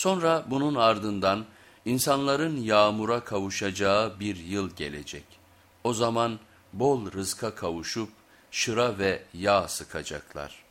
Sonra bunun ardından insanların yağmura kavuşacağı bir yıl gelecek. O zaman bol rızka kavuşup şıra ve yağ sıkacaklar.''